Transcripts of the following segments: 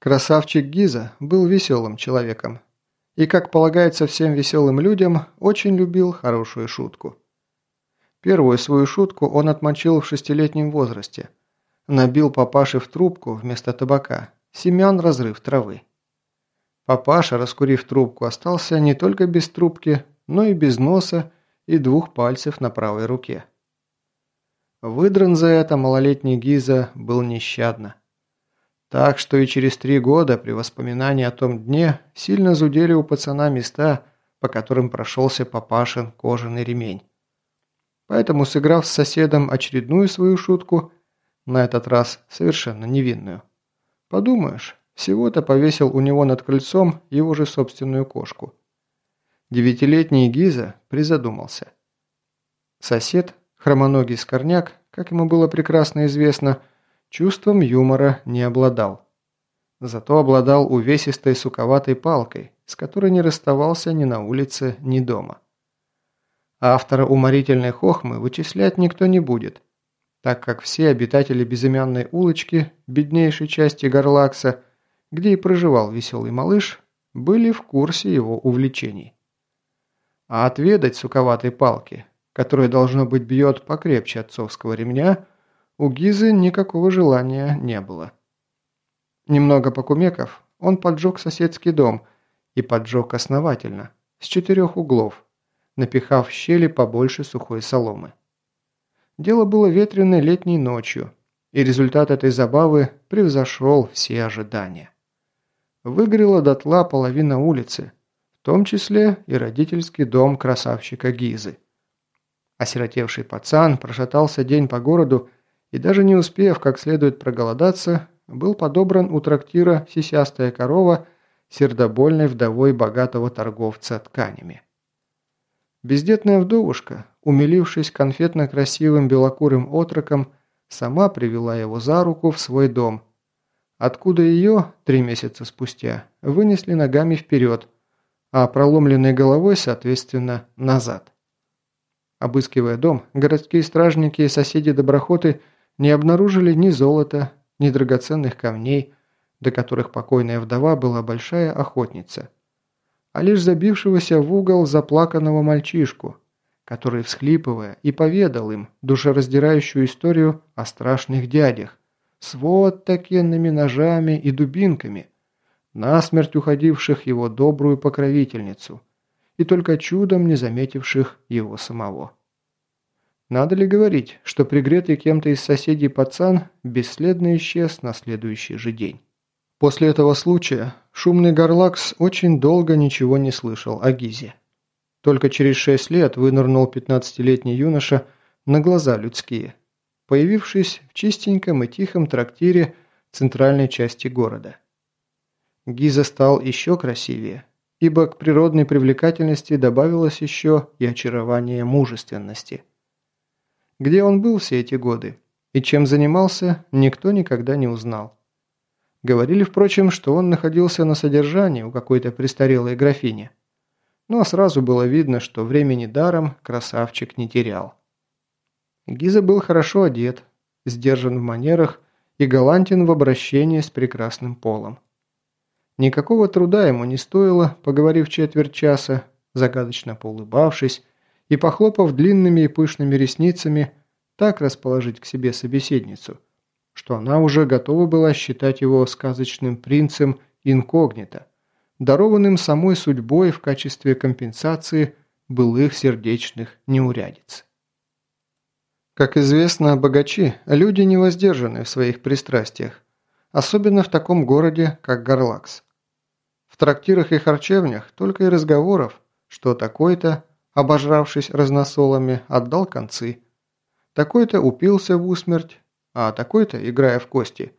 Красавчик Гиза был веселым человеком. И, как полагается всем веселым людям, очень любил хорошую шутку. Первую свою шутку он отмочил в шестилетнем возрасте. Набил папаше в трубку вместо табака. Семян разрыв травы. Папаша, раскурив трубку, остался не только без трубки, но и без носа и двух пальцев на правой руке. Выдран за это малолетний Гиза был нещадно. Так что и через три года при воспоминании о том дне сильно зудели у пацана места, по которым прошелся папашин кожаный ремень. Поэтому, сыграв с соседом очередную свою шутку, на этот раз совершенно невинную, подумаешь, всего-то повесил у него над крыльцом его же собственную кошку. Девятилетний Гиза призадумался. Сосед, хромоногий скорняк, как ему было прекрасно известно, чувством юмора не обладал. Зато обладал увесистой суковатой палкой, с которой не расставался ни на улице, ни дома. Автора уморительной хохмы вычислять никто не будет, так как все обитатели безымянной улочки, беднейшей части Горлакса, где и проживал веселый малыш, были в курсе его увлечений. А отведать суковатой палки, которая, должно быть, бьет покрепче отцовского ремня – у Гизы никакого желания не было. Немного покумеков, он поджег соседский дом и поджег основательно, с четырех углов, напихав в щели побольше сухой соломы. Дело было ветреной летней ночью, и результат этой забавы превзошел все ожидания. Выгорела дотла половина улицы, в том числе и родительский дом красавчика Гизы. Осиротевший пацан прошатался день по городу и даже не успев как следует проголодаться, был подобран у трактира сисястая корова сердобольной вдовой богатого торговца тканями. Бездетная вдовушка, умилившись конфетно-красивым белокурым отроком, сама привела его за руку в свой дом, откуда ее, три месяца спустя, вынесли ногами вперед, а проломленной головой, соответственно, назад. Обыскивая дом, городские стражники и соседи-доброхоты – не обнаружили ни золота, ни драгоценных камней, до которых покойная вдова была большая охотница, а лишь забившегося в угол заплаканного мальчишку, который, всхлипывая, и поведал им душераздирающую историю о страшных дядях с вот такенными ножами и дубинками, насмерть уходивших его добрую покровительницу и только чудом не заметивших его самого. Надо ли говорить, что пригретый кем-то из соседей пацан бесследно исчез на следующий же день? После этого случая шумный Горлакс очень долго ничего не слышал о Гизе. Только через шесть лет вынырнул 15-летний юноша на глаза людские, появившись в чистеньком и тихом трактире центральной части города. Гиза стал еще красивее, ибо к природной привлекательности добавилось еще и очарование мужественности – где он был все эти годы и чем занимался, никто никогда не узнал. Говорили, впрочем, что он находился на содержании у какой-то престарелой графини. Но сразу было видно, что времени даром красавчик не терял. Гиза был хорошо одет, сдержан в манерах и галантен в обращении с прекрасным полом. Никакого труда ему не стоило, поговорив четверть часа, загадочно поулыбавшись, и, похлопав длинными и пышными ресницами, так расположить к себе собеседницу, что она уже готова была считать его сказочным принцем инкогнито, дарованным самой судьбой в качестве компенсации былых сердечных неурядиц. Как известно, богачи – люди невоздержанные в своих пристрастиях, особенно в таком городе, как Гарлакс. В трактирах и харчевнях только и разговоров, что такой-то обожравшись разносолами, отдал концы. Такой-то упился в усмерть, а такой-то, играя в кости,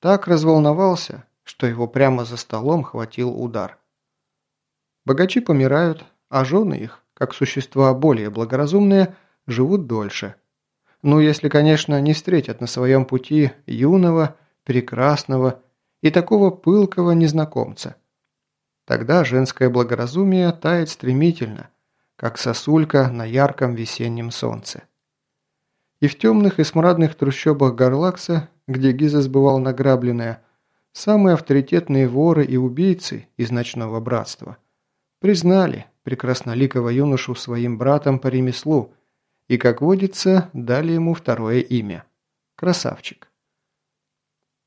так разволновался, что его прямо за столом хватил удар. Богачи помирают, а жены их, как существа более благоразумные, живут дольше. Ну, если, конечно, не встретят на своем пути юного, прекрасного и такого пылкого незнакомца. Тогда женское благоразумие тает стремительно, как сосулька на ярком весеннем солнце. И в темных и смрадных трущобах Гарлакса, где Гиза сбывал награбленное, самые авторитетные воры и убийцы из ночного братства, признали прекрасноликого юношу своим братом по ремеслу и, как водится, дали ему второе имя – Красавчик.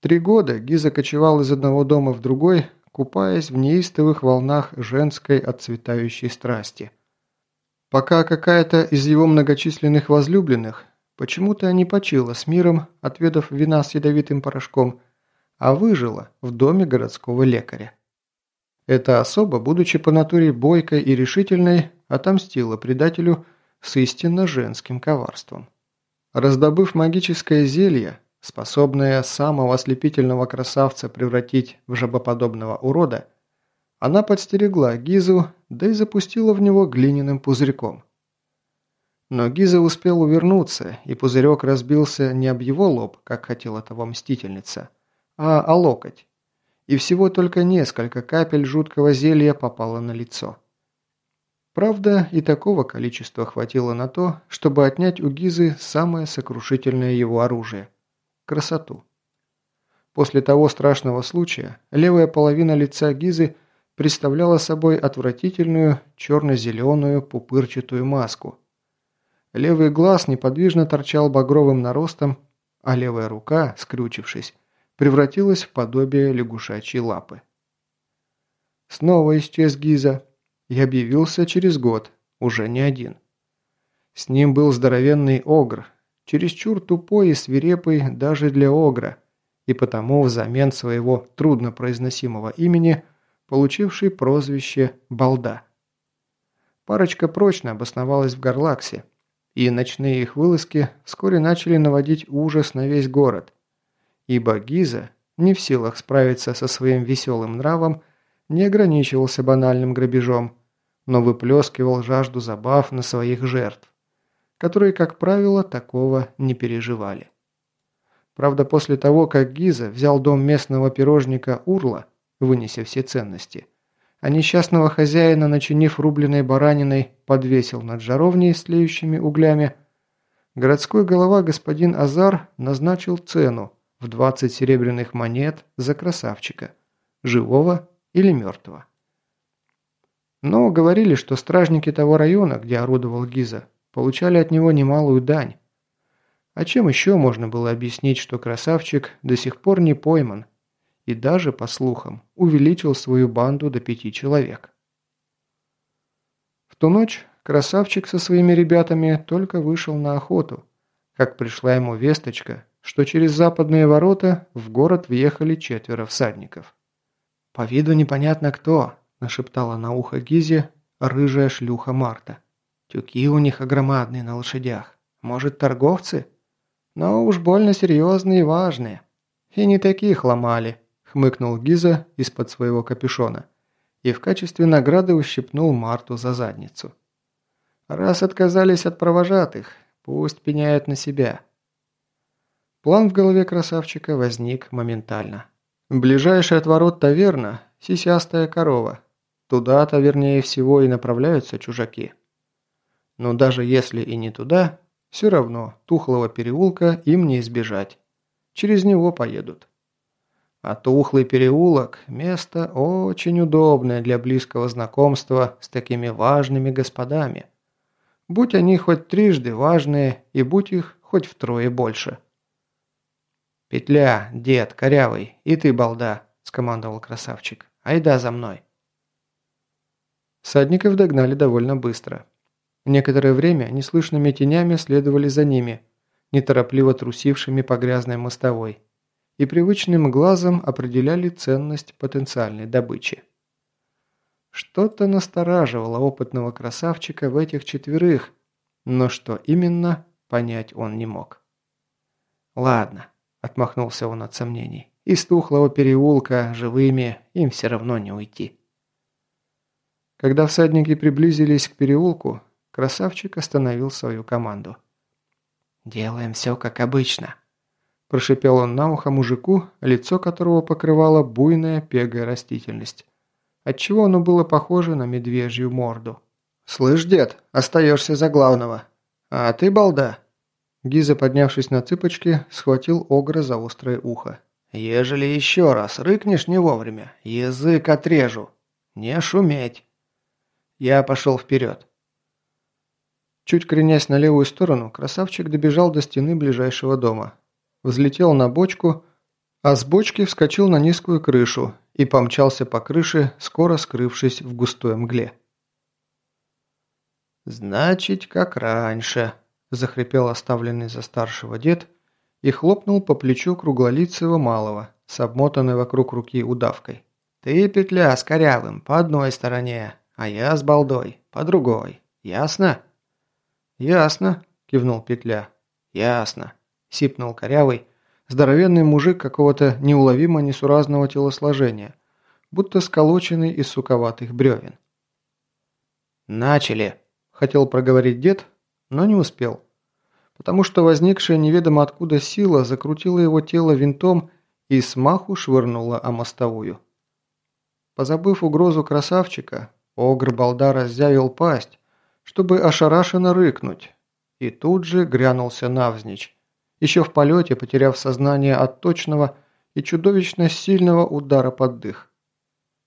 Три года Гиза кочевал из одного дома в другой, купаясь в неистовых волнах женской отцветающей страсти. Пока какая-то из его многочисленных возлюбленных почему-то не почила с миром, отведав вина с ядовитым порошком, а выжила в доме городского лекаря. Эта особа, будучи по натуре бойкой и решительной, отомстила предателю с истинно женским коварством. Раздобыв магическое зелье, способное самого ослепительного красавца превратить в жабоподобного урода, она подстерегла Гизу, да и запустила в него глиняным пузырьком. Но Гиза успел увернуться, и пузырек разбился не об его лоб, как хотела того мстительница, а о локоть, и всего только несколько капель жуткого зелья попало на лицо. Правда, и такого количества хватило на то, чтобы отнять у Гизы самое сокрушительное его оружие – красоту. После того страшного случая левая половина лица Гизы представляла собой отвратительную черно-зеленую пупырчатую маску. Левый глаз неподвижно торчал багровым наростом, а левая рука, скрючившись, превратилась в подобие лягушачьей лапы. Снова исчез Гиза и объявился через год, уже не один. С ним был здоровенный огр, чересчур тупой и свирепый даже для огра, и потому взамен своего труднопроизносимого имени получивший прозвище «Балда». Парочка прочно обосновалась в Гарлаксе, и ночные их вылазки вскоре начали наводить ужас на весь город – ибо Гиза, не в силах справиться со своим веселым нравом, не ограничивался банальным грабежом, но выплескивал жажду забав на своих жертв, которые, как правило, такого не переживали. Правда, после того, как Гиза взял дом местного пирожника Урла, вынеся все ценности, а несчастного хозяина, начинив рубленой бараниной, подвесил над жаровней с тлеющими углями, городской голова господин Азар назначил цену в 20 серебряных монет за красавчика, живого или мертвого. Но говорили, что стражники того района, где орудовал Гиза, получали от него немалую дань. А чем еще можно было объяснить, что красавчик до сих пор не пойман и даже, по слухам, увеличил свою банду до пяти человек? В ту ночь красавчик со своими ребятами только вышел на охоту, как пришла ему весточка, что через западные ворота в город въехали четверо всадников. «По виду непонятно кто», – нашептала на ухо Гизе рыжая шлюха Марта. «Тюки у них огромадные на лошадях. Может, торговцы? Но уж больно серьезные и важные. И не таких ломали», – хмыкнул Гиза из-под своего капюшона и в качестве награды ущипнул Марту за задницу. «Раз отказались от провожатых, пусть пеняют на себя». План в голове красавчика возник моментально. Ближайший от ворот таверна – сисястая корова. Туда-то, вернее всего, и направляются чужаки. Но даже если и не туда, все равно тухлого переулка им не избежать. Через него поедут. А тухлый переулок – место очень удобное для близкого знакомства с такими важными господами. Будь они хоть трижды важные, и будь их хоть втрое больше – «Петля, дед, корявый, и ты, балда!» – скомандовал красавчик. «Айда за мной!» Садников догнали довольно быстро. Некоторое время неслышными тенями следовали за ними, неторопливо трусившими по грязной мостовой, и привычным глазом определяли ценность потенциальной добычи. Что-то настораживало опытного красавчика в этих четверых, но что именно, понять он не мог. «Ладно, – отмахнулся он от сомнений. «Из тухлого переулка живыми им все равно не уйти». Когда всадники приблизились к переулку, красавчик остановил свою команду. «Делаем все как обычно», – прошипел он на ухо мужику, лицо которого покрывала буйная пегая растительность, отчего оно было похоже на медвежью морду. «Слышь, дед, остаешься за главного. А ты, балда, Гиза, поднявшись на цыпочки, схватил Огра за острое ухо. Ежели еще раз рыкнешь не вовремя, язык отрежу. Не шуметь. Я пошел вперед. Чуть кренясь на левую сторону, красавчик добежал до стены ближайшего дома. Взлетел на бочку, а с бочки вскочил на низкую крышу и помчался по крыше, скоро скрывшись в густой мгле. «Значит, как раньше», – захрипел оставленный за старшего дед и хлопнул по плечу круглолицего малого с обмотанной вокруг руки удавкой. «Ты, петля, с корявым, по одной стороне, а я с балдой, по другой. Ясно?» «Ясно», – кивнул петля. «Ясно», – сипнул корявый, здоровенный мужик какого-то неуловимо несуразного телосложения, будто сколоченный из суковатых бревен. «Начали», – хотел проговорить дед, но не успел, потому что возникшая неведомо откуда сила закрутила его тело винтом и смаху швырнула о мостовую. Позабыв угрозу красавчика, Огр Балда разъявил пасть, чтобы ошарашенно рыкнуть, и тут же грянулся навзничь, еще в полете потеряв сознание от точного и чудовищно сильного удара под дых.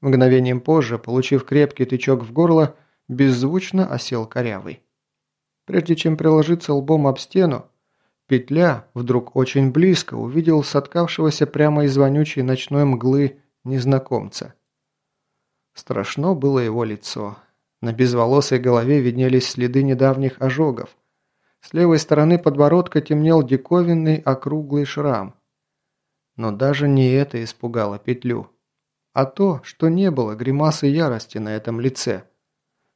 Мгновением позже, получив крепкий тычок в горло, беззвучно осел корявый. Прежде чем приложиться лбом об стену, Петля вдруг очень близко увидел соткавшегося прямо из вонючей ночной мглы незнакомца. Страшно было его лицо. На безволосой голове виднелись следы недавних ожогов. С левой стороны подбородка темнел диковинный округлый шрам. Но даже не это испугало петлю, а то, что не было гримасы ярости на этом лице,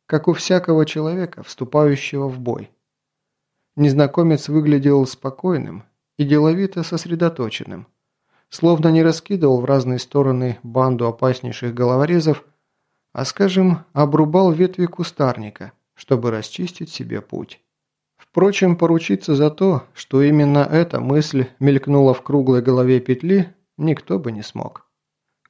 как у всякого человека, вступающего в бой. Незнакомец выглядел спокойным и деловито сосредоточенным, словно не раскидывал в разные стороны банду опаснейших головорезов, а, скажем, обрубал ветви кустарника, чтобы расчистить себе путь. Впрочем, поручиться за то, что именно эта мысль мелькнула в круглой голове петли, никто бы не смог.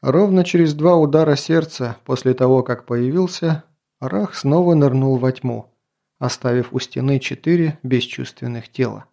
Ровно через два удара сердца после того, как появился, Рах снова нырнул во тьму, оставив у стены четыре бесчувственных тела.